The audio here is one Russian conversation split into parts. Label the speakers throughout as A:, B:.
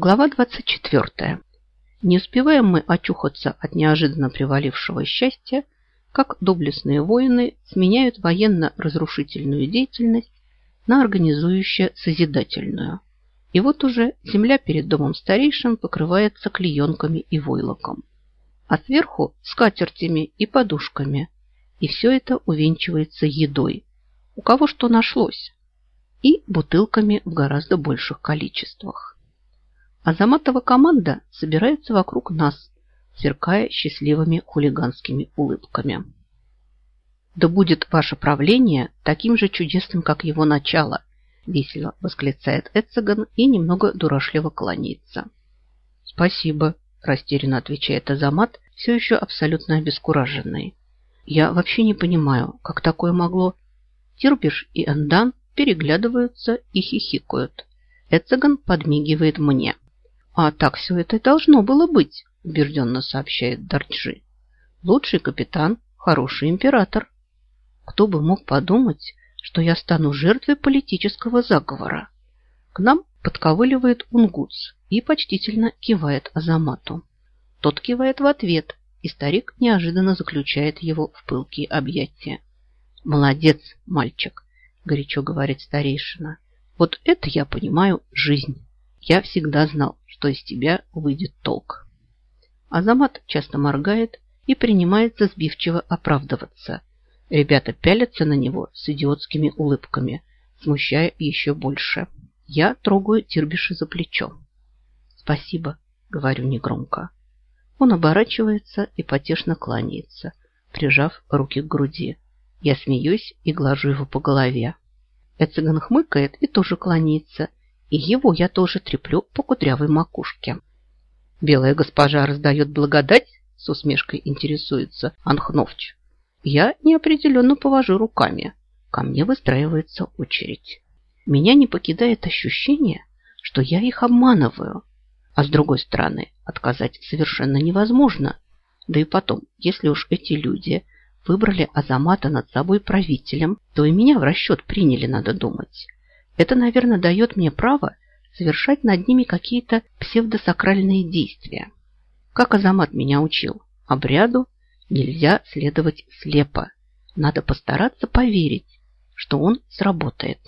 A: Глава 24. Не успеваем мы очухаться от неожиданно привалившего счастья, как доблестные воины сменяют военно-разрушительную деятельность на организующе-созидательную. И вот уже земля перед домом старейшин покрывается клеенками и войлоком, а сверху скатертями и подушками, и все это увенчивается едой. У кого что нашлось? И бутылками в гораздо больших количествах. Азаматова команда собирается вокруг нас, сверкая счастливыми хулиганскими улыбками. «Да будет ваше правление таким же чудесным, как его начало», весело восклицает Эцеган и немного дурашливо кланяется. «Спасибо», – растерянно отвечает Азамат, все еще абсолютно обескураженный. «Я вообще не понимаю, как такое могло...» Тирбиш и Эндан переглядываются и хихикают. Эцеган подмигивает мне – а так все это и должно было быть, убежденно сообщает Дарджи. Лучший капитан, хороший император. Кто бы мог подумать, что я стану жертвой политического заговора? К нам подковыливает Унгутс и почтительно кивает Азамату. Тот кивает в ответ, и старик неожиданно заключает его в пылкие объятия. «Молодец, мальчик!» – горячо говорит старейшина. «Вот это я понимаю жизнь. Я всегда знал, что из тебя выйдет толк. Азамат часто моргает и принимается сбивчиво оправдываться. Ребята пялятся на него с идиотскими улыбками, смущая еще больше. Я трогаю Тирбиша за плечо. «Спасибо», — говорю негромко. Он оборачивается и потешно кланяется, прижав руки к груди. Я смеюсь и глажу его по голове. Эциган хмыкает и тоже кланяется, и его я тоже треплю по кудрявой макушке. Белая госпожа раздает благодать, с усмешкой интересуется Анхновч. Я неопределенно повожу руками. Ко мне выстраивается очередь. Меня не покидает ощущение, что я их обманываю. А с другой стороны, отказать совершенно невозможно. Да и потом, если уж эти люди выбрали Азамата над собой правителем, то и меня в расчет приняли, надо думать. Это, наверное, дает мне право совершать над ними какие-то псевдосакральные действия. Как Азамат меня учил, обряду нельзя следовать слепо. Надо постараться поверить, что он сработает.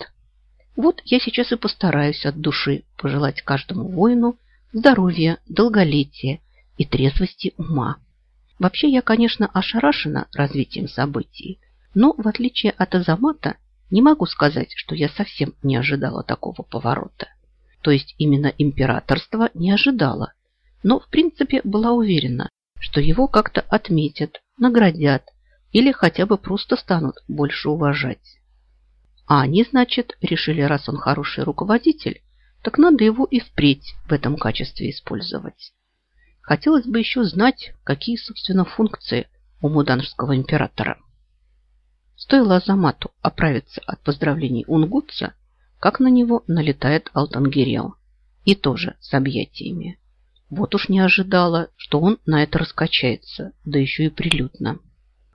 A: Вот я сейчас и постараюсь от души пожелать каждому воину здоровья, долголетия и трезвости ума. Вообще я, конечно, ошарашена развитием событий, но, в отличие от Азамата, не могу сказать, что я совсем не ожидала такого поворота. То есть именно императорство не ожидала, но в принципе была уверена, что его как-то отметят, наградят или хотя бы просто станут больше уважать. А они, значит, решили, раз он хороший руководитель, так надо его и впредь в этом качестве использовать. Хотелось бы еще знать, какие, собственно, функции у муданжского императора. Стоило Азамату оправиться от поздравлений Унгутца, как на него налетает Алтангирел. И тоже с объятиями. Вот уж не ожидала, что он на это раскачается, да еще и прилюдно.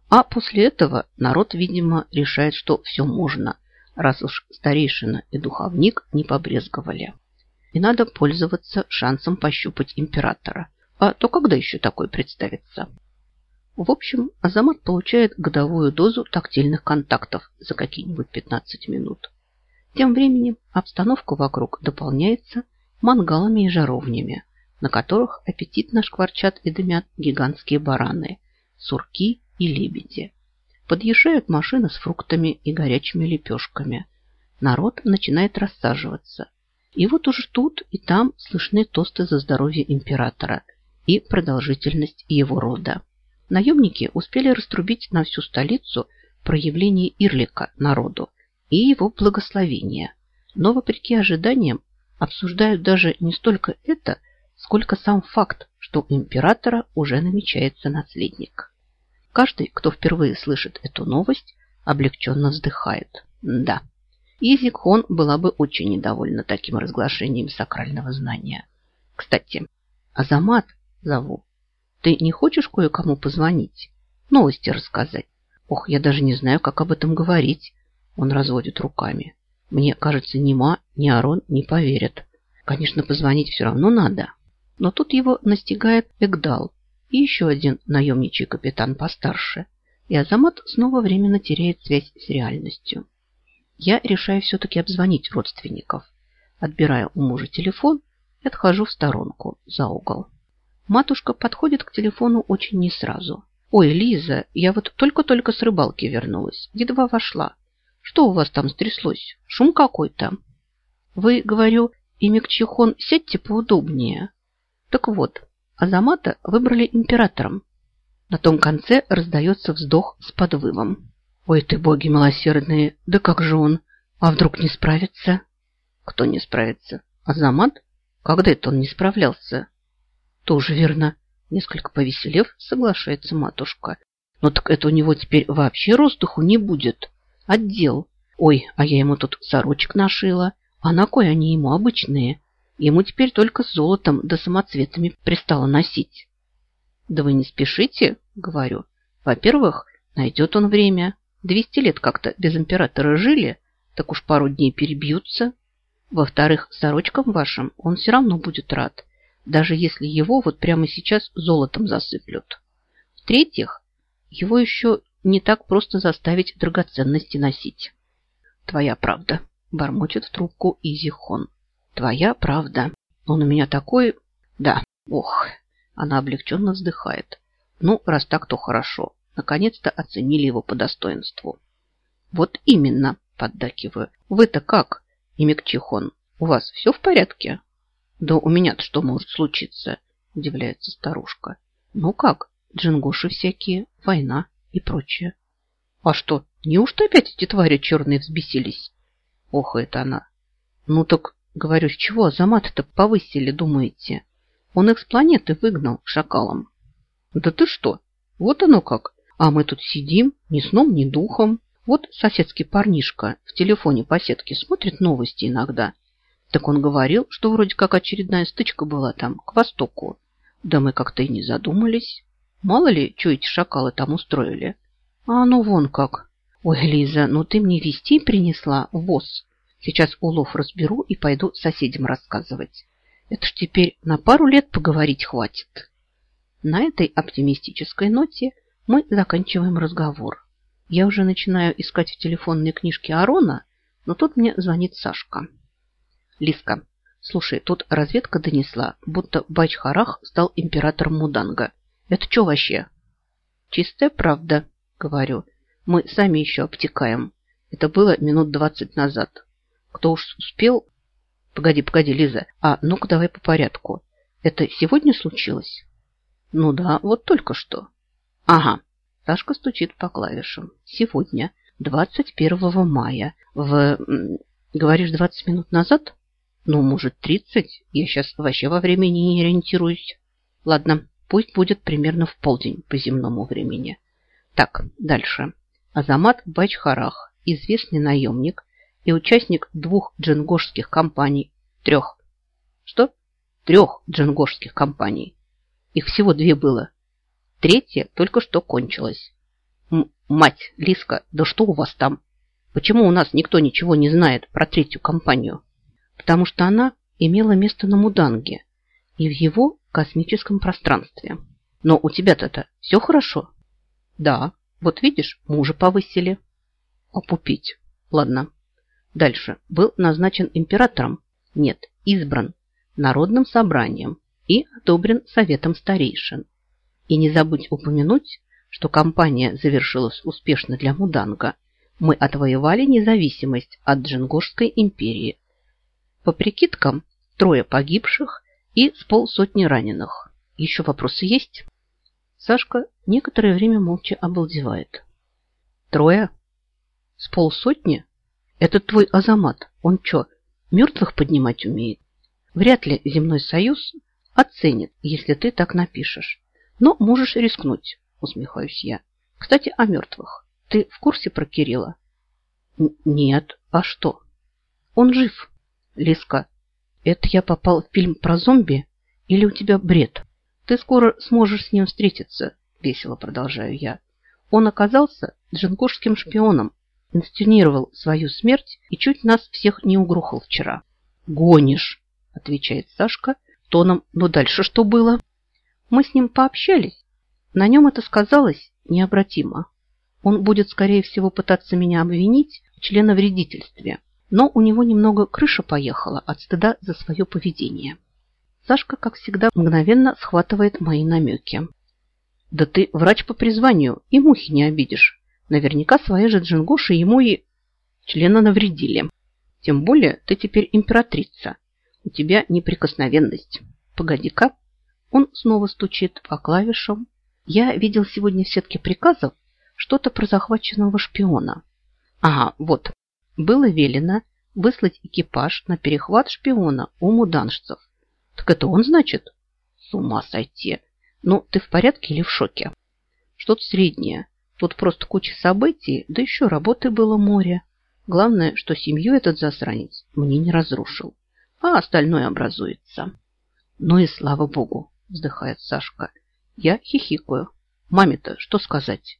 A: А после этого народ, видимо, решает, что все можно, раз уж старейшина и духовник не побрезговали. И надо пользоваться шансом пощупать императора. А то когда еще такой представится? В общем, Азамат получает годовую дозу тактильных контактов за какие-нибудь 15 минут. Тем временем обстановка вокруг дополняется мангалами и жаровнями, на которых аппетитно шкварчат и дымят гигантские бараны, сурки и лебеди. Подъезжают машины с фруктами и горячими лепешками. Народ начинает рассаживаться. И вот уже тут и там слышны тосты за здоровье императора и продолжительность его рода. Наемники успели раструбить на всю столицу проявление Ирлика народу и его благословения. Но, вопреки ожиданиям, обсуждают даже не столько это, сколько сам факт, что у императора уже намечается наследник. Каждый, кто впервые слышит эту новость, облегченно вздыхает. Да, Изикхон была бы очень недовольна таким разглашением сакрального знания. Кстати, Азамат зову ты не хочешь кое-кому позвонить? Новости рассказать? Ох, я даже не знаю, как об этом говорить. Он разводит руками. Мне кажется, ни Ма, ни Арон не поверят. Конечно, позвонить все равно надо. Но тут его настигает Эгдал и еще один наемничий капитан постарше. И Азамат снова временно теряет связь с реальностью. Я решаю все-таки обзвонить родственников. Отбираю у мужа телефон и отхожу в сторонку, за угол. Матушка подходит к телефону очень не сразу. «Ой, Лиза, я вот только-только с рыбалки вернулась. Едва вошла. Что у вас там стряслось? Шум какой-то?» «Вы, говорю, и Мекчихон, сядьте поудобнее». Так вот, Азамата выбрали императором. На том конце раздается вздох с подвывом. «Ой ты, боги милосердные, да как же он? А вдруг не справится?» «Кто не справится? Азамат? Когда это он не справлялся?» «Тоже верно». Несколько повеселев, соглашается матушка. «Но так это у него теперь вообще роздуху не будет. Отдел. Ой, а я ему тут сорочек нашила. А на кой они ему обычные? Ему теперь только с золотом да самоцветами пристало носить». «Да вы не спешите», — говорю. «Во-первых, найдет он время. Двести лет как-то без императора жили, так уж пару дней перебьются. Во-вторых, сорочкам вашим он все равно будет рад, даже если его вот прямо сейчас золотом засыплют. В-третьих, его еще не так просто заставить драгоценности носить. Твоя правда, бормочет в трубку Изихон. Твоя правда. Он у меня такой... Да, ох, она облегченно вздыхает. Ну, раз так, то хорошо. Наконец-то оценили его по достоинству. Вот именно, поддакиваю. Вы-то как, Имекчихон? У вас все в порядке? Да у меня-то что может случиться? Удивляется старушка. Ну как, джингоши всякие, война и прочее. А что, неужто опять эти твари черные взбесились? Ох, это она. Ну так, говорю, с чего Азамата-то повысили, думаете? Он их с планеты выгнал шакалом. Да ты что? Вот оно как. А мы тут сидим, ни сном, ни духом. Вот соседский парнишка в телефоне по сетке смотрит новости иногда. Так он говорил, что вроде как очередная стычка была там, к востоку. Да мы как-то и не задумались. Мало ли, что эти шакалы там устроили. А ну вон как. Ой, Лиза, ну ты мне вести принесла воз. Сейчас улов разберу и пойду соседям рассказывать. Это ж теперь на пару лет поговорить хватит. На этой оптимистической ноте мы заканчиваем разговор. Я уже начинаю искать в телефонной книжке Арона, но тут мне звонит Сашка. Лиска, слушай, тут разведка донесла, будто Бачхарах стал императором Муданга. Это что вообще? Чистая правда, говорю. Мы сами еще обтекаем. Это было минут двадцать назад. Кто уж успел... Погоди, погоди, Лиза. А, ну-ка давай по порядку. Это сегодня случилось? Ну да, вот только что. Ага. Сашка стучит по клавишам. Сегодня, 21 мая, в... Говоришь, 20 минут назад? Ну, может, 30? Я сейчас вообще во времени не ориентируюсь. Ладно, пусть будет примерно в полдень по земному времени. Так, дальше. Азамат Бачхарах, известный наемник и участник двух джингошских компаний. Трех. Что? Трех джингошских компаний. Их всего две было. Третья только что кончилась. М мать, Лиска, да что у вас там? Почему у нас никто ничего не знает про третью компанию? Потому что она имела место на Муданге и в его космическом пространстве. Но у тебя-то все хорошо? Да, вот видишь, мужа повысили. Опупить. Ладно. Дальше. Был назначен императором? Нет, избран народным собранием и одобрен советом старейшин. И не забудь упомянуть, что кампания завершилась успешно для Муданга. Мы отвоевали независимость от Джингошской империи. По прикидкам, трое погибших и с полсотни раненых. Еще вопросы есть? Сашка некоторое время молча обалдевает. Трое? С полсотни? Этот твой Азамат, он что, мертвых поднимать умеет? Вряд ли земной союз оценит, если ты так напишешь. Но можешь рискнуть, усмехаюсь я. Кстати, о мертвых. Ты в курсе про Кирилла? Нет. А что? Он жив. Лиска, это я попал в фильм про зомби или у тебя бред? Ты скоро сможешь с ним встретиться, весело продолжаю я. Он оказался джингошским шпионом, инсценировал свою смерть и чуть нас всех не угрохал вчера. Гонишь, отвечает Сашка тоном «Ну дальше что было?» Мы с ним пообщались. На нем это сказалось необратимо. Он будет, скорее всего, пытаться меня обвинить в членовредительстве, но у него немного крыша поехала от стыда за свое поведение. Сашка, как всегда, мгновенно схватывает мои намеки. «Да ты врач по призванию, и мухи не обидишь. Наверняка свои же джингуши ему и члена навредили. Тем более ты теперь императрица. У тебя неприкосновенность. Погоди-ка». Он снова стучит по клавишам. Я видел сегодня в сетке приказов что-то про захваченного шпиона. Ага, вот. Было велено выслать экипаж на перехват шпиона у муданшцев. Так это он, значит? С ума сойти. Ну, ты в порядке или в шоке? Что-то среднее. Тут просто куча событий, да еще работы было море. Главное, что семью этот засранец мне не разрушил, а остальное образуется. Ну и слава богу, вздыхает Сашка. Я хихикаю. Маме-то что сказать?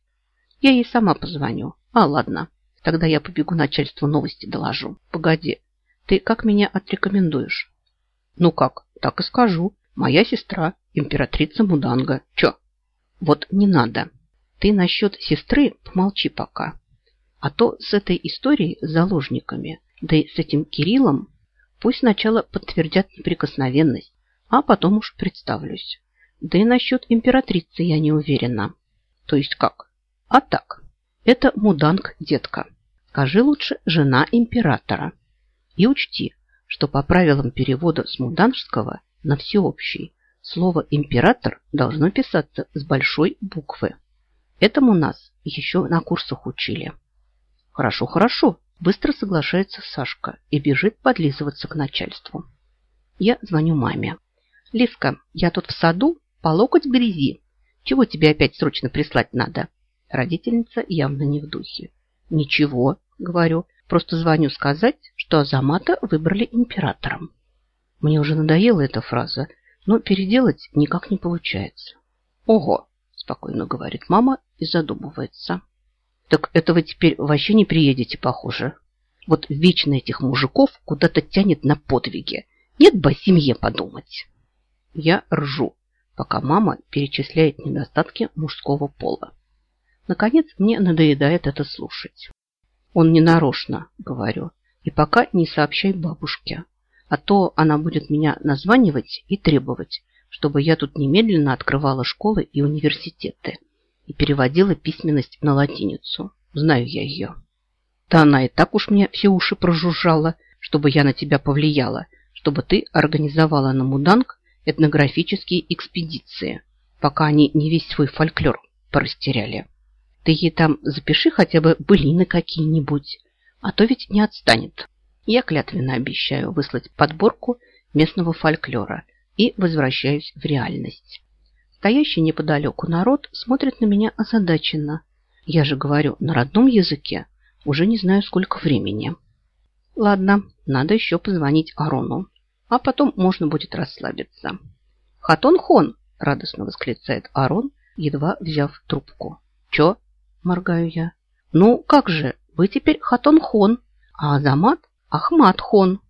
A: Я ей сама позвоню. А, ладно. Тогда я побегу начальству новости доложу. Погоди, ты как меня отрекомендуешь? Ну как, так и скажу. Моя сестра, императрица Муданга. Чё? Вот не надо. Ты насчет сестры помолчи пока. А то с этой историей с заложниками, да и с этим Кириллом, пусть сначала подтвердят неприкосновенность, а потом уж представлюсь. Да и насчет императрицы я не уверена. То есть как? А так, это Муданг, детка. Скажи лучше жена императора. И учти, что по правилам перевода с муданжского на всеобщий слово «император» должно писаться с большой буквы. Этому нас еще на курсах учили. Хорошо, хорошо. Быстро соглашается Сашка и бежит подлизываться к начальству. Я звоню маме. Лиска, я тут в саду, по локоть грязи. Чего тебе опять срочно прислать надо? Родительница явно не в духе. Ничего, говорю, просто звоню сказать, что Азамата выбрали императором. Мне уже надоела эта фраза, но переделать никак не получается. Ого, спокойно говорит мама и задумывается. Так это вы теперь вообще не приедете, похоже. Вот вечно этих мужиков куда-то тянет на подвиги. Нет бы семье подумать. Я ржу, пока мама перечисляет недостатки мужского пола. Наконец, мне надоедает это слушать. Он не нарочно, говорю, и пока не сообщай бабушке, а то она будет меня названивать и требовать, чтобы я тут немедленно открывала школы и университеты и переводила письменность на латиницу. Знаю я ее. Да она и так уж мне все уши прожужжала, чтобы я на тебя повлияла, чтобы ты организовала на Муданг этнографические экспедиции, пока они не весь свой фольклор порастеряли. Ты ей там запиши хотя бы былины какие-нибудь, а то ведь не отстанет. Я клятвенно обещаю выслать подборку местного фольклора и возвращаюсь в реальность. Стоящий неподалеку народ смотрит на меня озадаченно. Я же говорю на родном языке, уже не знаю сколько времени. Ладно, надо еще позвонить Арону, а потом можно будет расслабиться. «Хатон-хон!» – радостно восклицает Арон, едва взяв трубку. «Че?» – моргаю я. «Ну, как же, вы теперь Хатон-хон, а Азамат – Ахмат-хон».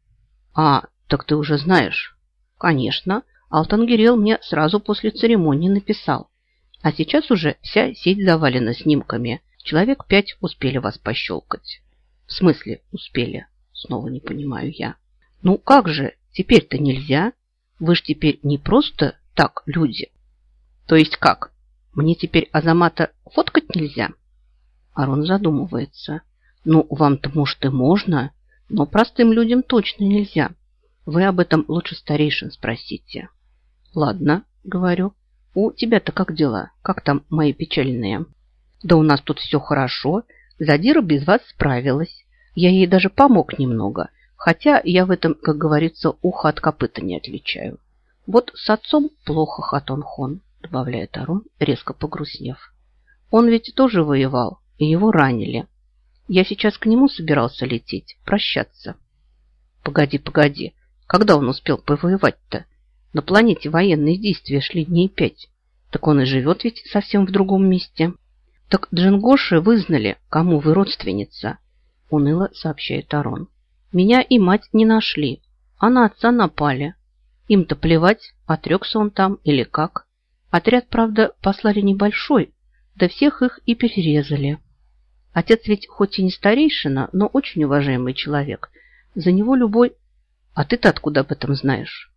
A: «А, так ты уже знаешь?» «Конечно, Алтангирел мне сразу после церемонии написал. А сейчас уже вся сеть завалена снимками. Человек пять успели вас пощелкать. В смысле успели? Снова не понимаю я. Ну как же, теперь-то нельзя. Вы ж теперь не просто так люди. То есть как? Мне теперь Азамата фоткать нельзя? Арон задумывается. Ну, вам-то, может, и можно, но простым людям точно нельзя. Вы об этом лучше старейшин спросите. Ладно, говорю. У тебя-то как дела? Как там мои печальные? Да у нас тут все хорошо. Задира без вас справилась. Я ей даже помог немного. Хотя я в этом, как говорится, ухо от копыта не отличаю. Вот с отцом плохо, Хатон-хон, добавляет Арон, резко погрустнев. Он ведь тоже воевал, и его ранили. Я сейчас к нему собирался лететь, прощаться. Погоди, погоди, когда он успел повоевать-то? На планете военные действия шли дней пять. Так он и живет ведь совсем в другом месте. Так Джингоши вызнали, кому вы родственница, уныло сообщает Арон. Меня и мать не нашли. а на отца напали. Им-то плевать, отрекся он там или как. Отряд, правда, послали небольшой, да всех их и перерезали. Отец ведь хоть и не старейшина, но очень уважаемый человек. За него любой... А ты-то откуда об этом знаешь?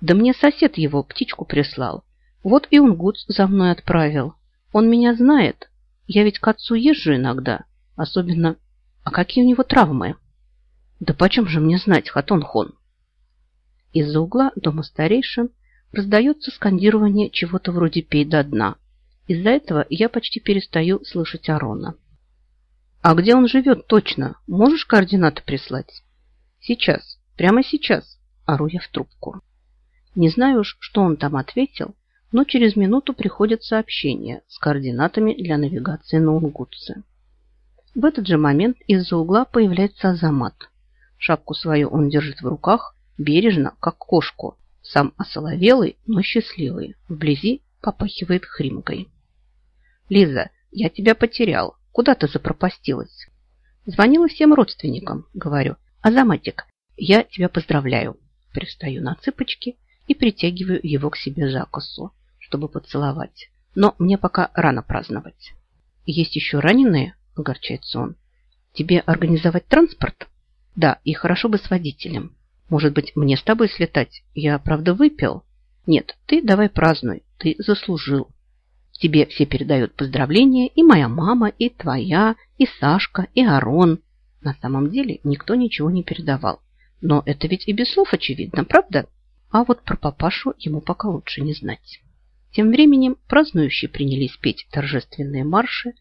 A: Да мне сосед его птичку прислал. Вот и он гуд за мной отправил. Он меня знает. Я ведь к отцу езжу иногда. Особенно... А какие у него травмы? Да почем же мне знать, Хатон-хон? Из-за угла дома старейшин раздается скандирование чего-то вроде «пей до дна». Из-за этого я почти перестаю слышать Арона. «А где он живет точно? Можешь координаты прислать?» «Сейчас, прямо сейчас», – ору я в трубку. Не знаю уж, что он там ответил, но через минуту приходит сообщение с координатами для навигации на Унгутце. В этот же момент из-за угла появляется Азамат. Шапку свою он держит в руках, бережно, как кошку, сам осоловелый, но счастливый, вблизи попахивает хримкой. «Лиза, я тебя потерял. Куда ты запропастилась?» Звонила всем родственникам, говорю. «Азаматик, я тебя поздравляю». Пристаю на цыпочки и притягиваю его к себе за косу, чтобы поцеловать. Но мне пока рано праздновать. «Есть еще раненые?» – огорчается он. «Тебе организовать транспорт?» «Да, и хорошо бы с водителем. Может быть, мне с тобой слетать? Я, правда, выпил?» «Нет, ты давай празднуй. Ты заслужил. Тебе все передают поздравления, и моя мама, и твоя, и Сашка, и Арон. На самом деле никто ничего не передавал. Но это ведь и без слов очевидно, правда? А вот про папашу ему пока лучше не знать. Тем временем празднующие принялись петь торжественные марши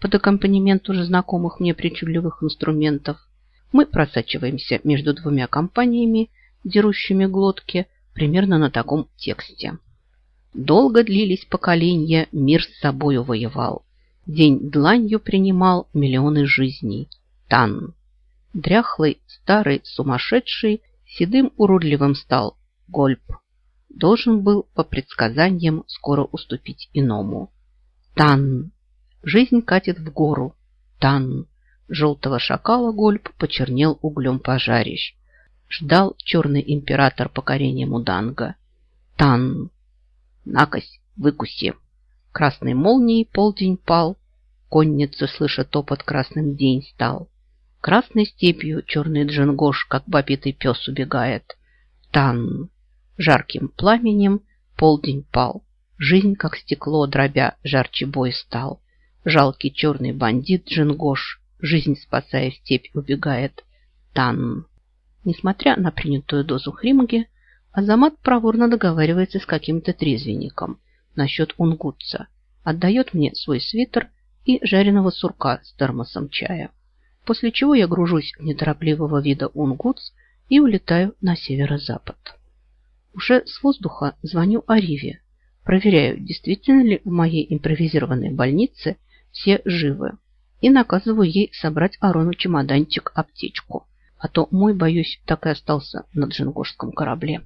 A: под аккомпанемент уже знакомых мне причудливых инструментов. Мы просачиваемся между двумя компаниями, дерущими глотки, примерно на таком тексте. Долго длились поколения, мир с собою воевал. День дланью принимал миллионы жизней. Тан. Дряхлый, старый, сумасшедший, седым уродливым стал. Гольб. Должен был, по предсказаниям, скоро уступить иному. Тан. Жизнь катит в гору. Тан. Желтого шакала Гольб почернел углем пожарищ. Ждал черный император покорения Муданга. Тан. Накось, выкуси. Красной молнией полдень пал. Конница, слыша топот, красным день стал. Красной степью черный джингош, как бобитый пес, убегает. Тан. Жарким пламенем полдень пал. Жизнь, как стекло дробя, жарче бой стал. Жалкий черный бандит Джингош, жизнь спасая степь, убегает. Тан. Несмотря на принятую дозу хримги, Азамат проворно договаривается с каким-то трезвенником насчет унгутца, отдает мне свой свитер и жареного сурка с термосом чая, после чего я гружусь неторопливого вида унгутц и улетаю на северо-запад. Уже с воздуха звоню Ариве, проверяю, действительно ли в моей импровизированной больнице все живы, и наказываю ей собрать Арону чемоданчик-аптечку, а то мой, боюсь, так и остался на джингошском корабле.